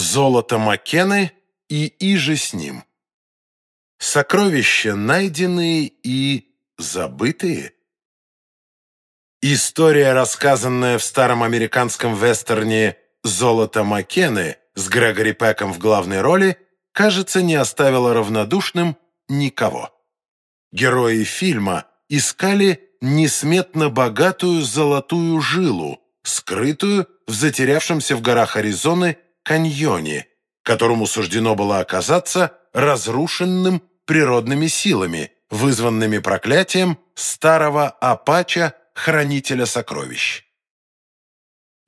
золото Маккены и иже с ним. Сокровища найденные и забытые. История, рассказанная в старом американском вестерне «Золото Маккены» с Грегори Пеком в главной роли, кажется, не оставила равнодушным никого. Герои фильма искали несметно богатую золотую жилу, скрытую в затерявшемся в горах Аризоны каньоне, которому суждено было оказаться разрушенным природными силами, вызванными проклятием старого Апача, хранителя сокровищ.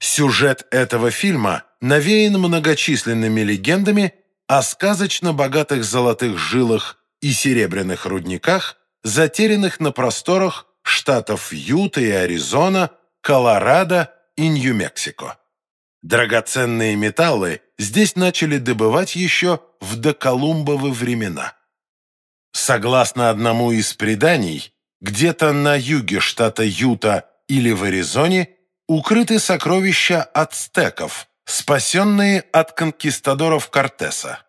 Сюжет этого фильма навеян многочисленными легендами о сказочно богатых золотых жилах и серебряных рудниках, затерянных на просторах штатов Юта и Аризона, Колорадо и Нью-Мексико. Драгоценные металлы здесь начали добывать еще в доколумбовы времена. Согласно одному из преданий, где-то на юге штата Юта или в Аризоне укрыты сокровища ацтеков, спасенные от конкистадоров Кортеса.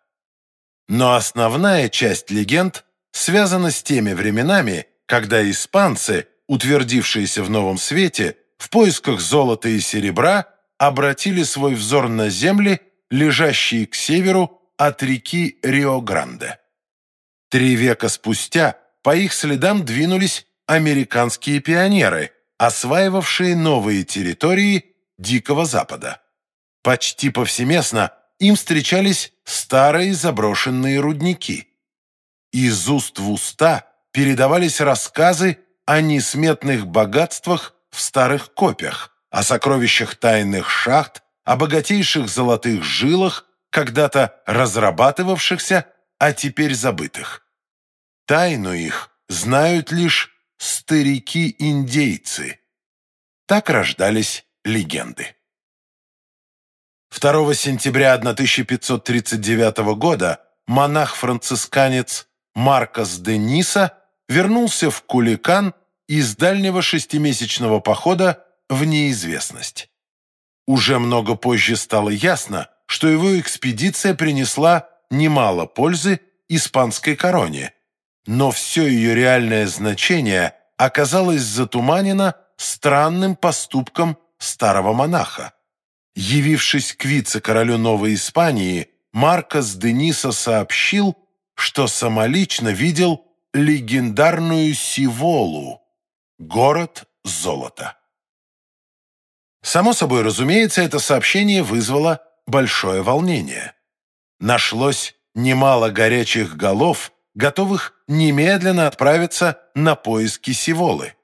Но основная часть легенд связана с теми временами, когда испанцы, утвердившиеся в Новом Свете, в поисках золота и серебра, обратили свой взор на земли, лежащие к северу от реки Рио-Гранде. Три века спустя по их следам двинулись американские пионеры, осваивавшие новые территории Дикого Запада. Почти повсеместно им встречались старые заброшенные рудники. Из уст в уста передавались рассказы о несметных богатствах в старых копьях, о сокровищах тайных шахт, о богатейших золотых жилах, когда-то разрабатывавшихся, а теперь забытых. Тайну их знают лишь старики-индейцы. Так рождались легенды. 2 сентября 1539 года монах-францисканец Маркос де Ниса вернулся в Куликан из дальнего шестимесячного похода в неизвестность. Уже много позже стало ясно, что его экспедиция принесла немало пользы испанской короне, но все ее реальное значение оказалось затуманено странным поступком старого монаха. Явившись к вице-королю Новой Испании, Маркос Дениса сообщил, что самолично видел легендарную Сиволу, город золота. Само собой разумеется, это сообщение вызвало большое волнение. Нашлось немало горячих голов, готовых немедленно отправиться на поиски Сиволы.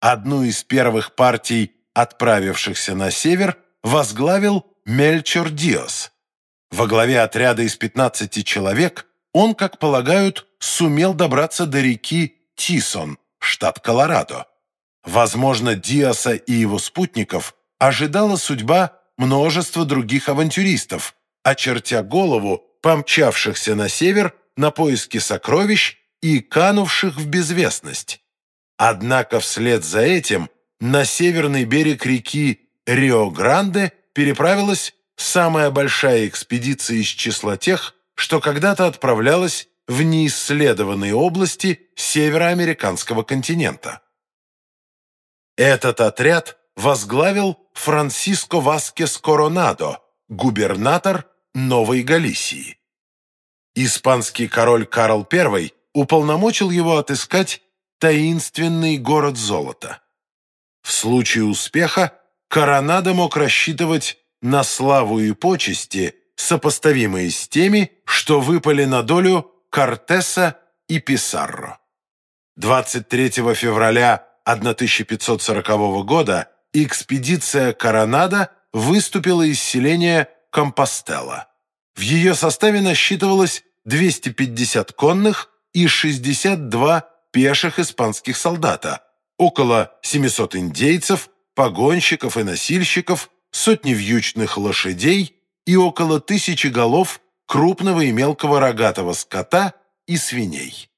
Одну из первых партий, отправившихся на север, возглавил Мельчор Диос. Во главе отряда из 15 человек он, как полагают, сумел добраться до реки Тисон, штат Колорадо. Возможно, Диаса и его спутников ожидала судьба множества других авантюристов, очертя голову помчавшихся на север на поиски сокровищ и канувших в безвестность. Однако вслед за этим на северный берег реки Рио-Гранде переправилась самая большая экспедиция из числа тех, что когда-то отправлялась в неисследованные области североамериканского континента. Этот отряд возглавил Франсиско Васкес Коронадо, губернатор Новой Галисии. Испанский король Карл I уполномочил его отыскать таинственный город золота. В случае успеха Коронадо мог рассчитывать на славу и почести, сопоставимые с теми, что выпали на долю Кортеса и Писарро. 23 февраля 1540 года экспедиция Коронада выступила из селения Компостела. В ее составе насчитывалось 250 конных и 62 пеших испанских солдата, около 700 индейцев, погонщиков и носильщиков, сотни вьючных лошадей и около тысячи голов крупного и мелкого рогатого скота и свиней.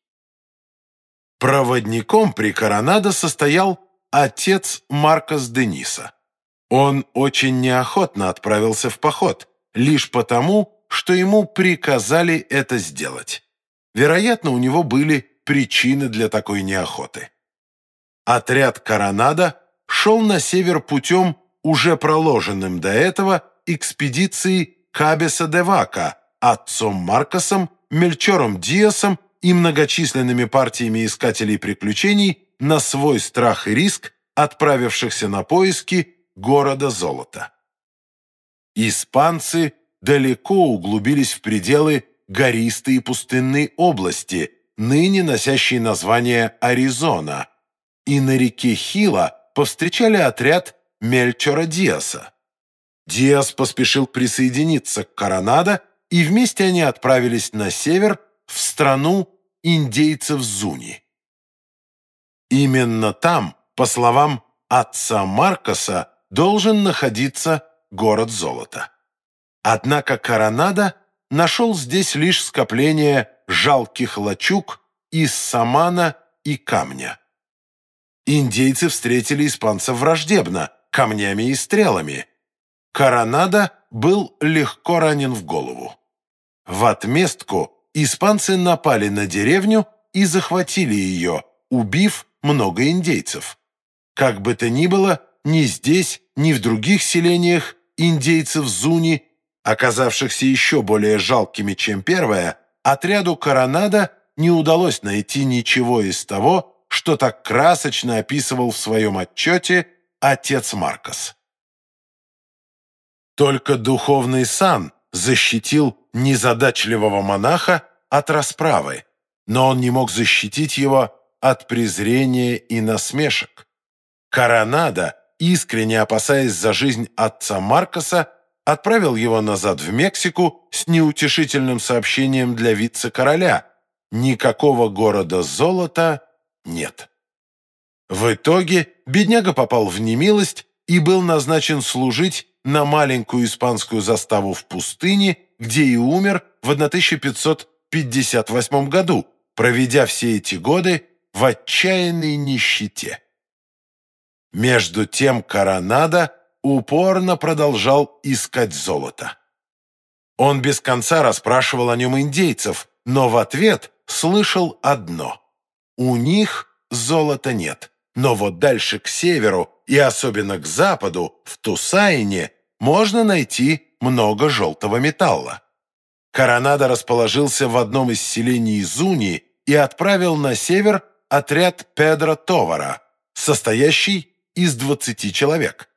Проводником при Коронадо состоял отец Маркос Дениса. Он очень неохотно отправился в поход, лишь потому, что ему приказали это сделать. Вероятно, у него были причины для такой неохоты. Отряд Коронада шел на север путем, уже проложенным до этого, экспедиции Кабеса де Вака, отцом Маркосом, Мельчором Диасом и многочисленными партиями искателей приключений на свой страх и риск, отправившихся на поиски города золота. Испанцы далеко углубились в пределы гористой и пустынной области, ныне носящей название Аризона, и на реке Хила повстречали отряд Мельчора Диаса. Диас поспешил присоединиться к Коронадо, и вместе они отправились на север в страну индейцев Зуни. Именно там, по словам отца Маркоса, должен находиться город золота. Однако Коронадо нашел здесь лишь скопление жалких лачуг из самана и камня. Индейцы встретили испанцев враждебно, камнями и стрелами. Коронадо был легко ранен в голову. В отместку испанцы напали на деревню и захватили ее, убив много индейцев. Как бы то ни было, ни здесь, ни в других селениях индейцев Зуни, оказавшихся еще более жалкими, чем первое, отряду Коронада не удалось найти ничего из того, что так красочно описывал в своем отчете отец Маркос. Только духовный сан защитил незадачливого монаха от расправы, но он не мог защитить его от презрения и насмешек. Коронада, искренне опасаясь за жизнь отца Маркоса, отправил его назад в Мексику с неутешительным сообщением для вице-короля. Никакого города золота нет. В итоге бедняга попал в немилость и был назначен служить на маленькую испанскую заставу в пустыне, где и умер в 1558 году, проведя все эти годы в отчаянной нищете. Между тем Коронада упорно продолжал искать золото. Он без конца расспрашивал о нем индейцев, но в ответ слышал одно – у них золота нет. Но вот дальше к северу и особенно к западу, в Тусайне, можно найти много желтого металла. Коронадо расположился в одном из селений Зуни и отправил на север отряд Педро Товара, состоящий из 20 человек.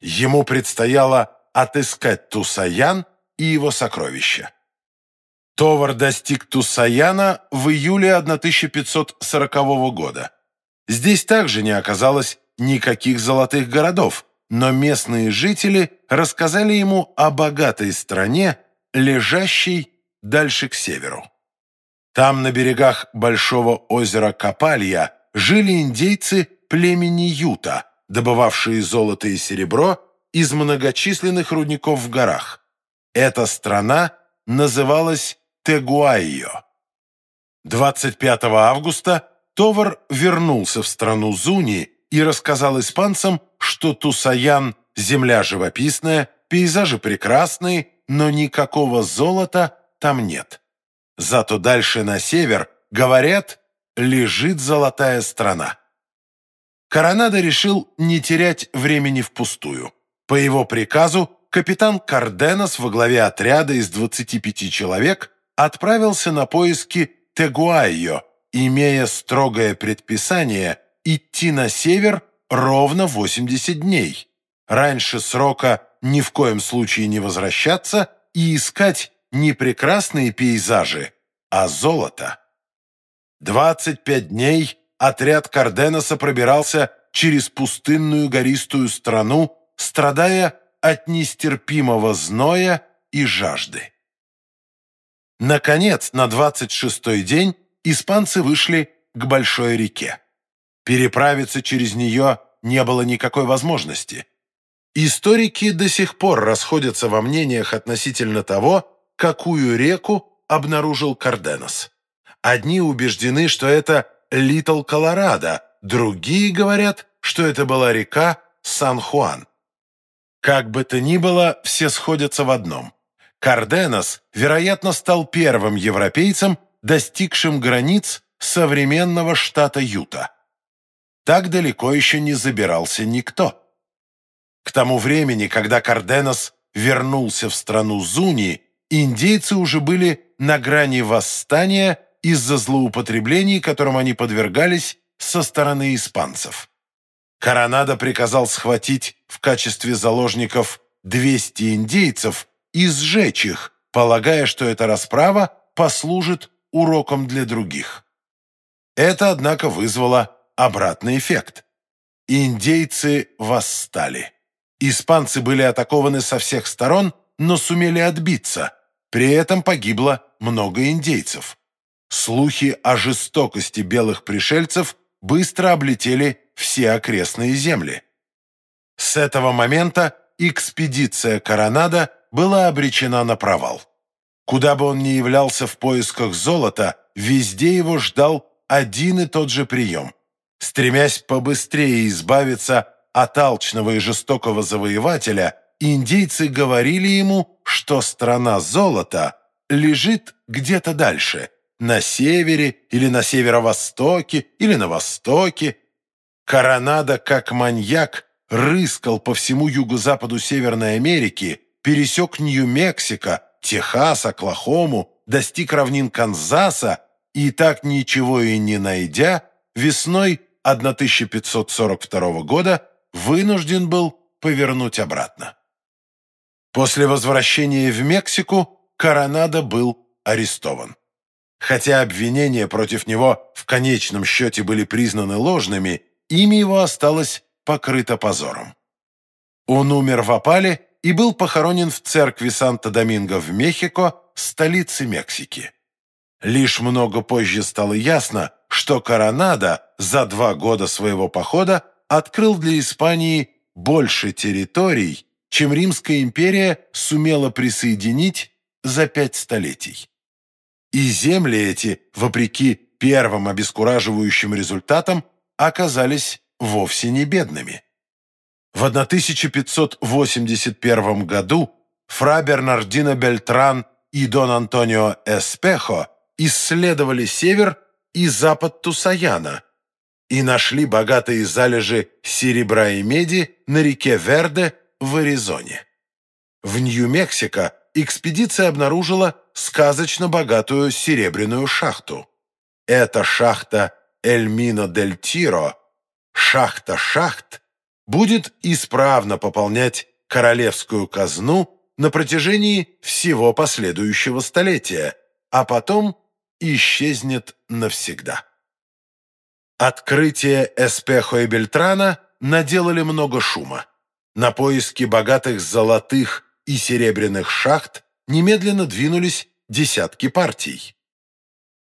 Ему предстояло отыскать Тусаян и его сокровища. Товар достиг Тусаяна в июле 1540 года. Здесь также не оказалось никаких золотых городов, но местные жители рассказали ему о богатой стране, лежащей дальше к северу. Там, на берегах большого озера Капалья, жили индейцы племени Юта, добывавшие золото и серебро из многочисленных рудников в горах. Эта страна называлась Тегуайо. 25 августа Товар вернулся в страну Зуни и рассказал испанцам, что Тусаян – земля живописная, пейзажи прекрасные, но никакого золота там нет. Зато дальше на север, говорят, лежит золотая страна. Коронадо решил не терять времени впустую. По его приказу капитан Карденос во главе отряда из 25 человек отправился на поиски Тегуайо, имея строгое предписание идти на север ровно 80 дней. Раньше срока ни в коем случае не возвращаться и искать не прекрасные пейзажи, а золото. 25 дней отряд Карденоса пробирался через пустынную гористую страну, страдая от нестерпимого зноя и жажды. Наконец, на 26-й день испанцы вышли к большой реке. Переправиться через нее не было никакой возможности. Историки до сих пор расходятся во мнениях относительно того, какую реку обнаружил Карденос. Одни убеждены, что это Литл Колорадо, другие говорят, что это была река Сан-Хуан. Как бы то ни было, все сходятся в одном. Карденос, вероятно, стал первым европейцем, достигшим границ современного штата Юта. Так далеко еще не забирался никто. К тому времени, когда Карденос вернулся в страну Зуни, индейцы уже были на грани восстания из-за злоупотреблений, которым они подвергались со стороны испанцев. Коронадо приказал схватить в качестве заложников 200 индейцев и сжечь их, полагая, что эта расправа послужит уроком для других. Это, однако, вызвало обратный эффект. Индейцы восстали. Испанцы были атакованы со всех сторон, но сумели отбиться. При этом погибло много индейцев. Слухи о жестокости белых пришельцев быстро облетели все окрестные земли. С этого момента экспедиция Коронада была обречена на провал. Куда бы он ни являлся в поисках золота, везде его ждал один и тот же прием. Стремясь побыстрее избавиться от алчного и жестокого завоевателя, индейцы говорили ему, что страна золота лежит где-то дальше, на севере или на северо-востоке или на востоке. Коронада, как маньяк, рыскал по всему юго-западу Северной Америки, пересек Нью-Мексико, Техас, Оклахому, достиг равнин Канзаса и так ничего и не найдя, весной 1542 года вынужден был повернуть обратно. После возвращения в Мексику Коронадо был арестован. Хотя обвинения против него в конечном счете были признаны ложными, имя его осталось покрыто позором. Он умер в опале и был похоронен в церкви Санто-Доминго в Мехико, столице Мексики. Лишь много позже стало ясно, что Коронадо за два года своего похода открыл для Испании больше территорий, чем Римская империя сумела присоединить за пять столетий. И земли эти, вопреки первым обескураживающим результатам, оказались вовсе не бедными. В 1581 году фра Бернардино Бельтран и Дон Антонио Эспехо исследовали север и запад Тусаяна и нашли богатые залежи серебра и меди на реке Верде в Аризоне. В Нью-Мексико экспедиция обнаружила сказочно богатую серебряную шахту. Эта шахта Эльмино дель Тиро, шахта шахт, будет исправно пополнять королевскую казну на протяжении всего последующего столетия, а потом исчезнет навсегда. Открытие Эспехо и Бельтрана наделали много шума. На поиски богатых золотых и серебряных шахт немедленно двинулись десятки партий.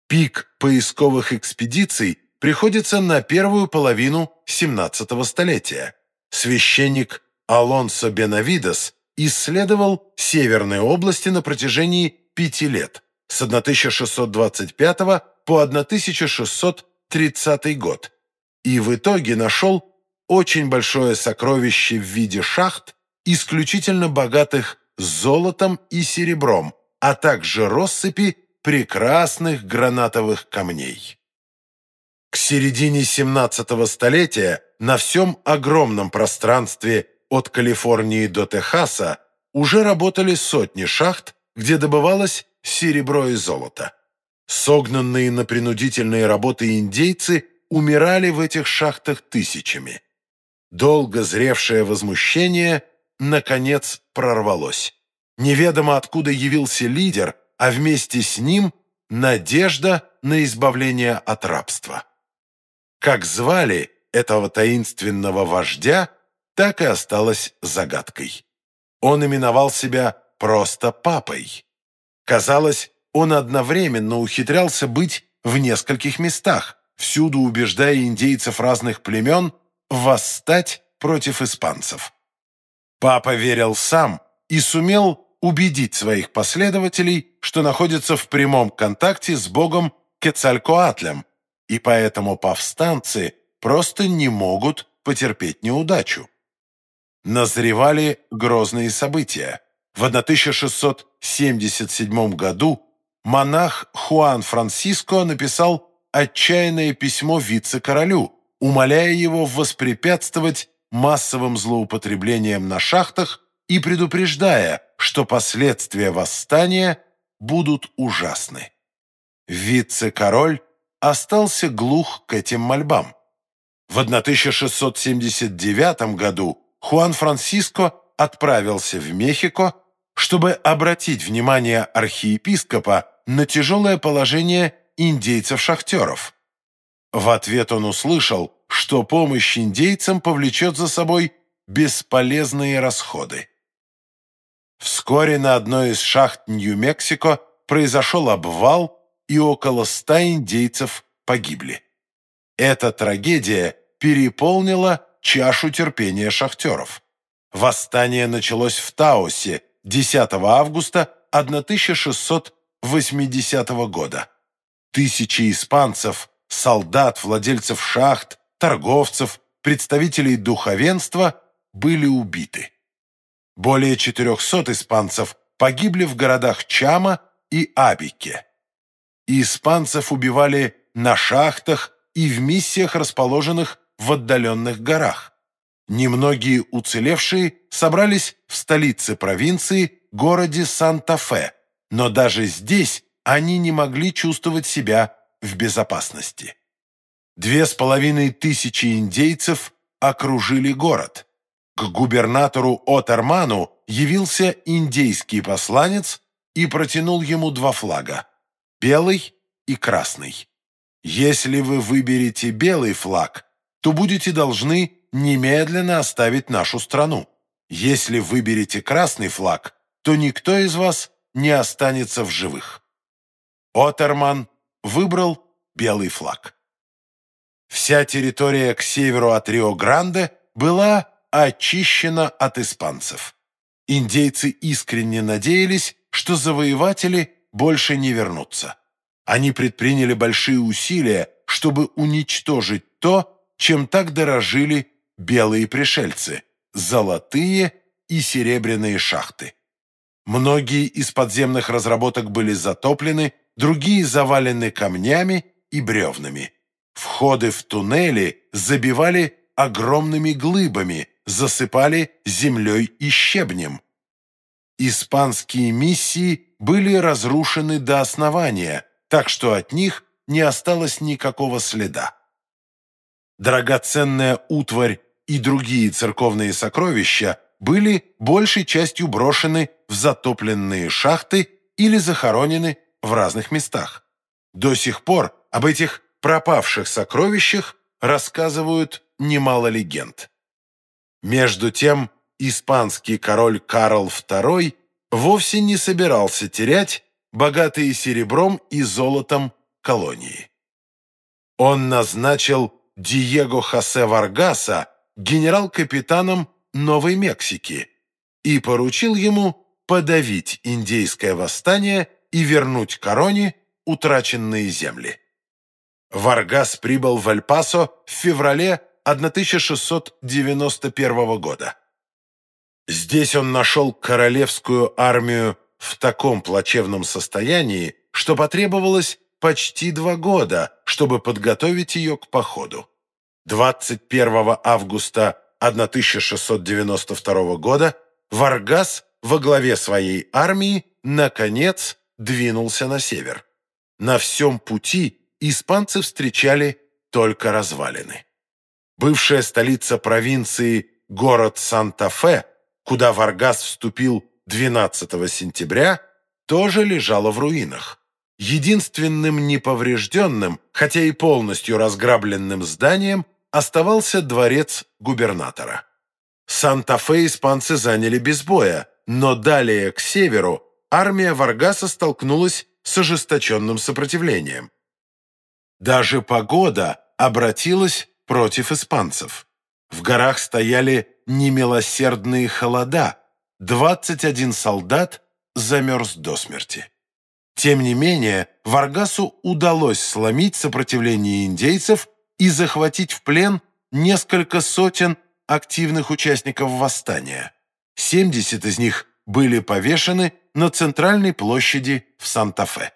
Пик поисковых экспедиций приходится на первую половину 17 столетия. Священник Алонсо Бенавидес исследовал северные области на протяжении пяти лет, с 1625 по 1630 год, и в итоге нашел очень большое сокровище в виде шахт, исключительно богатых золотом и серебром, а также россыпи прекрасных гранатовых камней. К середине 17 столетия на всем огромном пространстве от Калифорнии до Техаса уже работали сотни шахт, где добывалось серебро и золото. Согнанные на принудительные работы индейцы умирали в этих шахтах тысячами. Долго зревшее возмущение, наконец, прорвалось. Неведомо откуда явился лидер, а вместе с ним надежда на избавление от рабства. Как звали этого таинственного вождя, так и осталось загадкой. Он именовал себя просто папой. Казалось, он одновременно ухитрялся быть в нескольких местах, всюду убеждая индейцев разных племен восстать против испанцев. Папа верил сам и сумел убедить своих последователей, что находится в прямом контакте с богом Кецалькоатлем, и поэтому повстанцы просто не могут потерпеть неудачу. Назревали грозные события. в 1677 году монах Хуан Франсиско написал отчаянное письмо вице-королю, умоляя его воспрепятствовать массовым злоупотреблениям на шахтах и предупреждая, что последствия восстания будут ужасны. Вице-король остался глух к этим мольбам. В 1679 году Хуан Франсиско отправился в Мехико, чтобы обратить внимание архиепископа на тяжелое положение индейцев-шахтеров. В ответ он услышал, что помощь индейцам повлечет за собой бесполезные расходы. Вскоре на одной из шахт Нью-Мексико произошел обвал, и около ста индейцев погибли. Эта трагедия переполнила чашу терпения шахтеров. Восстание началось в Таосе 10 августа 1680 года. Тысячи испанцев, солдат, владельцев шахт, торговцев, представителей духовенства были убиты. Более 400 испанцев погибли в городах Чама и Абике. Испанцев убивали на шахтах и в миссиях, расположенных в отдаленных горах. Немногие уцелевшие собрались в столице провинции, городе Санта-Фе, но даже здесь они не могли чувствовать себя в безопасности. Две с половиной тысячи индейцев окружили город. К губернатору Отерману явился индейский посланец и протянул ему два флага – белый и красный. Если вы выберете белый флаг, то будете должны немедленно оставить нашу страну. Если выберете красный флаг, то никто из вас не останется в живых. Отерман выбрал белый флаг. Вся территория к северу от Рио-Гранде была очищена от испанцев. Индейцы искренне надеялись, что завоеватели больше не вернутся. Они предприняли большие усилия, чтобы уничтожить то, чем так дорожили белые пришельцы – золотые и серебряные шахты. Многие из подземных разработок были затоплены, другие завалены камнями и бревнами. Входы в туннели забивали огромными глыбами, засыпали землей и щебнем. Испанские миссии были разрушены до основания, так что от них не осталось никакого следа. Драгоценная утварь и другие церковные сокровища были большей частью брошены в затопленные шахты или захоронены в разных местах. До сих пор об этих пропавших сокровищах рассказывают немало легенд. Между тем, испанский король Карл II вовсе не собирался терять богатые серебром и золотом колонии. Он назначил Диего Хосе Варгаса генерал-капитаном Новой Мексики и поручил ему подавить индейское восстание и вернуть короне утраченные земли. Варгас прибыл в Эль-Пасо в феврале 1691 года. Здесь он нашел королевскую армию в таком плачевном состоянии, что потребовалось почти два года, чтобы подготовить ее к походу. 21 августа 1692 года Варгас во главе своей армии наконец двинулся на север. На всем пути испанцы встречали только развалины. Бывшая столица провинции, город Санта-Фе, куда Варгас вступил 12 сентября, тоже лежала в руинах. Единственным неповрежденным, хотя и полностью разграбленным зданием, оставался дворец губернатора. Санта-Фе испанцы заняли без боя, но далее к северу армия Варгаса столкнулась с ожесточенным сопротивлением. Даже погода обратилась против испанцев. В горах стояли немилосердные холода, 21 солдат замерз до смерти. Тем не менее, Варгасу удалось сломить сопротивление индейцев и захватить в плен несколько сотен активных участников восстания. 70 из них были повешены на центральной площади в Санта-Фе.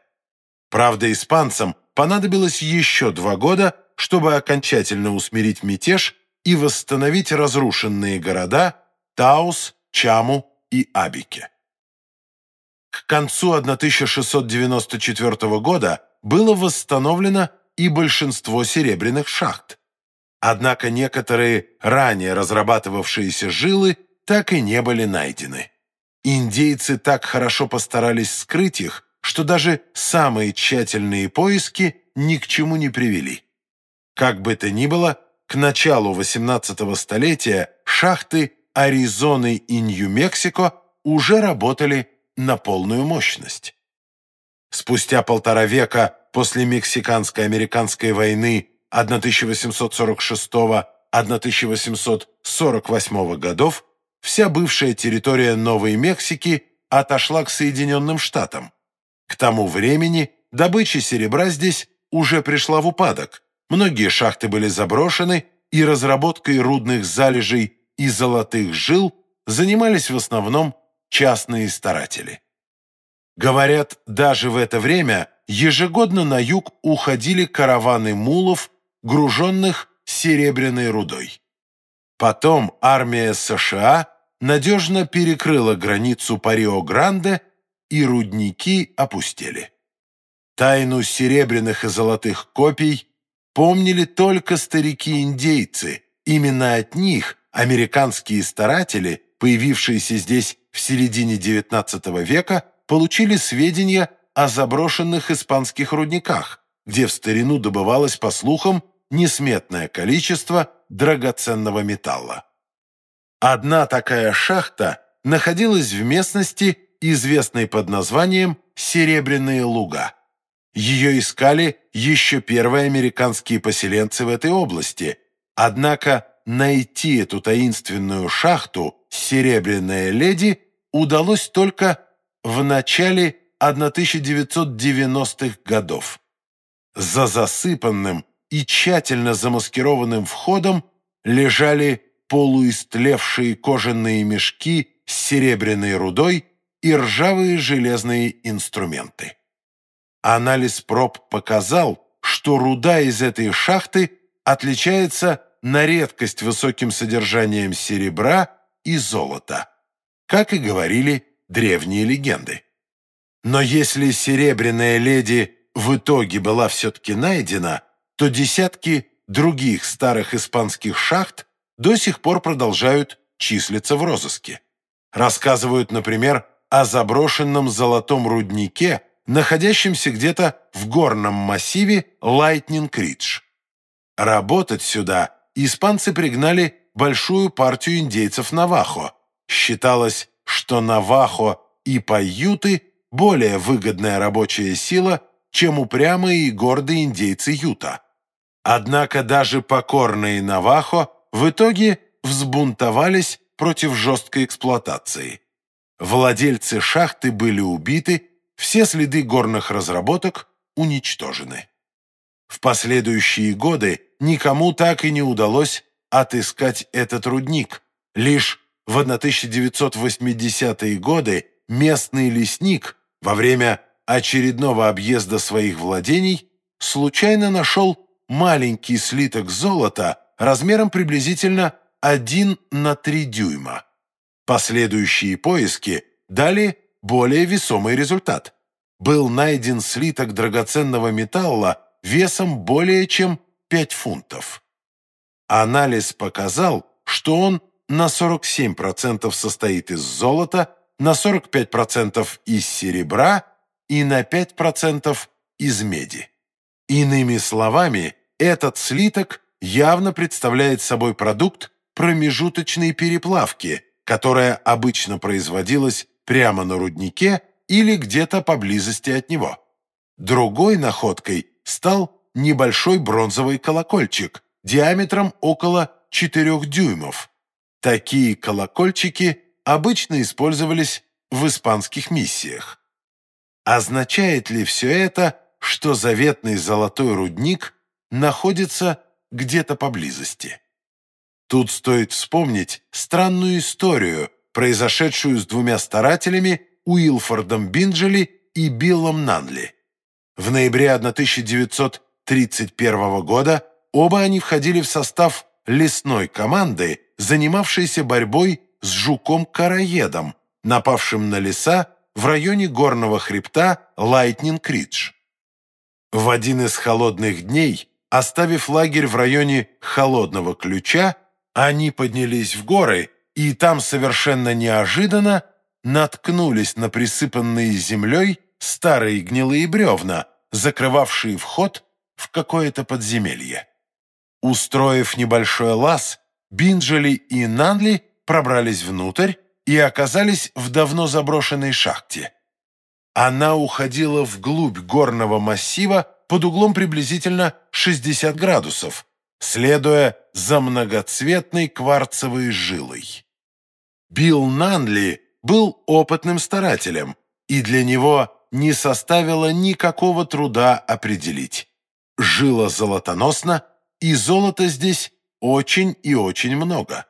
Правда, испанцам понадобилось еще два года, чтобы окончательно усмирить мятеж и восстановить разрушенные города Таус, Чаму и Абике. К концу 1694 года было восстановлено и большинство серебряных шахт. Однако некоторые ранее разрабатывавшиеся жилы так и не были найдены. Индейцы так хорошо постарались скрыть их, что даже самые тщательные поиски ни к чему не привели. Как бы то ни было, к началу 18 столетия шахты Аризоны и Нью-Мексико уже работали на полную мощность. Спустя полтора века после Мексиканско-американской войны 1846-1848 годов вся бывшая территория Новой Мексики отошла к Соединенным Штатам. К тому времени добыча серебра здесь уже пришла в упадок. Многие шахты были заброшены, и разработкой рудных залежей и золотых жил занимались в основном частные старатели. Говорят, даже в это время ежегодно на юг уходили караваны мулов, груженных серебряной рудой. Потом армия США надежно перекрыла границу по Рио-Гранде, и рудники опустели. Тайну серебряных и золотых копий помнили только старики-индейцы. Именно от них американские старатели, появившиеся здесь в середине XIX века, получили сведения о заброшенных испанских рудниках, где в старину добывалось, по слухам, несметное количество драгоценного металла. Одна такая шахта находилась в местности, известной под названием «Серебряные луга». Ее искали еще первые американские поселенцы в этой области, однако найти эту таинственную шахту «Серебряная леди» удалось только в начале 1990-х годов. За засыпанным и тщательно замаскированным входом лежали полуистлевшие кожаные мешки с серебряной рудой и ржавые железные инструменты. Анализ проб показал, что руда из этой шахты отличается на редкость высоким содержанием серебра и золота, как и говорили древние легенды. Но если серебряная леди в итоге была все-таки найдена, то десятки других старых испанских шахт до сих пор продолжают числиться в розыске. Рассказывают, например, о заброшенном золотом руднике, находящемся где-то в горном массиве Лайтнинг-Ридж. Работать сюда испанцы пригнали большую партию индейцев Навахо. Считалось, что Навахо и Паюты – более выгодная рабочая сила, чем упрямые и гордые индейцы Юта. Однако даже покорные Навахо в итоге взбунтовались против жесткой эксплуатации. Владельцы шахты были убиты, все следы горных разработок уничтожены. В последующие годы никому так и не удалось отыскать этот рудник. Лишь в 1980-е годы местный лесник во время очередного объезда своих владений случайно нашел маленький слиток золота размером приблизительно 1 на 3 дюйма. Последующие поиски дали более весомый результат. Был найден слиток драгоценного металла весом более чем 5 фунтов. Анализ показал, что он на 47% состоит из золота, на 45% из серебра и на 5% из меди. Иными словами, этот слиток явно представляет собой продукт промежуточной переплавки, которая обычно производилась прямо на руднике или где-то поблизости от него. Другой находкой стал небольшой бронзовый колокольчик диаметром около 4 дюймов. Такие колокольчики обычно использовались в испанских миссиях. Означает ли все это, что заветный золотой рудник находится где-то поблизости? Тут стоит вспомнить странную историю произошедшую с двумя старателями Уилфордом Бинджели и Биллом Нанли. В ноябре 1931 года оба они входили в состав лесной команды, занимавшейся борьбой с жуком-короедом, напавшим на леса в районе горного хребта Лайтнинг-Ридж. В один из холодных дней, оставив лагерь в районе Холодного Ключа, они поднялись в горы и там совершенно неожиданно наткнулись на присыпанные землей старые гнилые бревна, закрывавшие вход в какое-то подземелье. Устроив небольшой лаз, Бинджели и Нанли пробрались внутрь и оказались в давно заброшенной шахте. Она уходила вглубь горного массива под углом приблизительно 60 градусов, следуя за многоцветной кварцевой жилой. Билл Нанли был опытным старателем, и для него не составило никакого труда определить. Жила золотоносна, и золота здесь очень и очень много.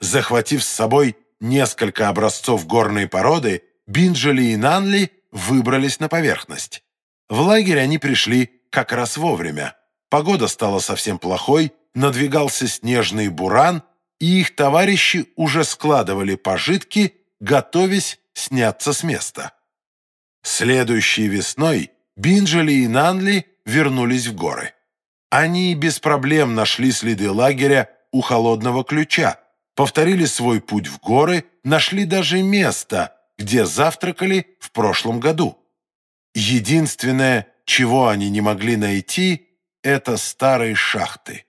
Захватив с собой несколько образцов горной породы, Бинджели и Нанли выбрались на поверхность. В лагерь они пришли как раз вовремя. Погода стала совсем плохой, надвигался снежный буран, и их товарищи уже складывали пожитки, готовясь сняться с места. Следующей весной Бинджели и Нанли вернулись в горы. Они без проблем нашли следы лагеря у холодного ключа, повторили свой путь в горы, нашли даже место, где завтракали в прошлом году. Единственное, чего они не могли найти, это старые шахты.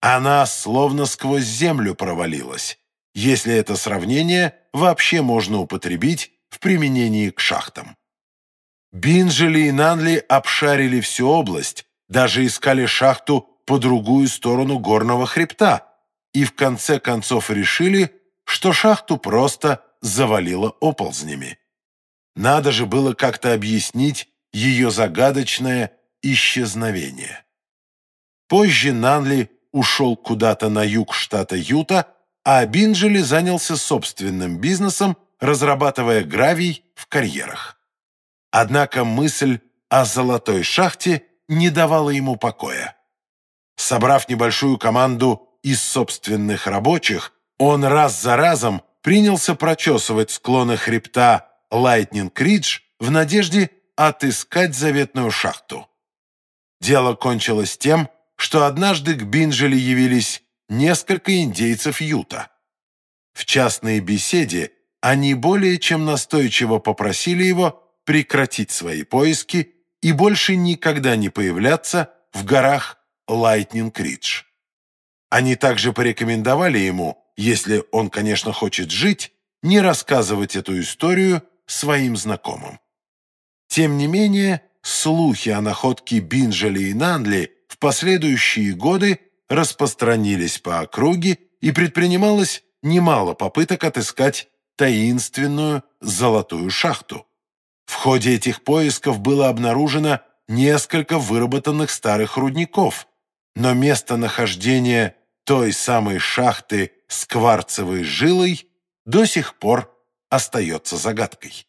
Она словно сквозь землю провалилась, если это сравнение вообще можно употребить в применении к шахтам. Бинджели и Нанли обшарили всю область, даже искали шахту по другую сторону горного хребта и в конце концов решили, что шахту просто завалило оползнями. Надо же было как-то объяснить ее загадочное исчезновение. Позже Нанли ушел куда-то на юг штата Юта, а Бинджели занялся собственным бизнесом, разрабатывая гравий в карьерах. Однако мысль о золотой шахте не давала ему покоя. Собрав небольшую команду из собственных рабочих, он раз за разом принялся прочесывать склоны хребта Лайтнинг-Ридж в надежде отыскать заветную шахту. Дело кончилось тем, что однажды к Бинджели явились несколько индейцев Юта. В частной беседе они более чем настойчиво попросили его прекратить свои поиски и больше никогда не появляться в горах Лайтнинг-Ридж. Они также порекомендовали ему, если он, конечно, хочет жить, не рассказывать эту историю своим знакомым. Тем не менее, слухи о находке Бинджели и Нанли в последующие годы распространились по округе и предпринималось немало попыток отыскать таинственную золотую шахту. В ходе этих поисков было обнаружено несколько выработанных старых рудников, но местонахождение той самой шахты с кварцевой жилой до сих пор остается загадкой.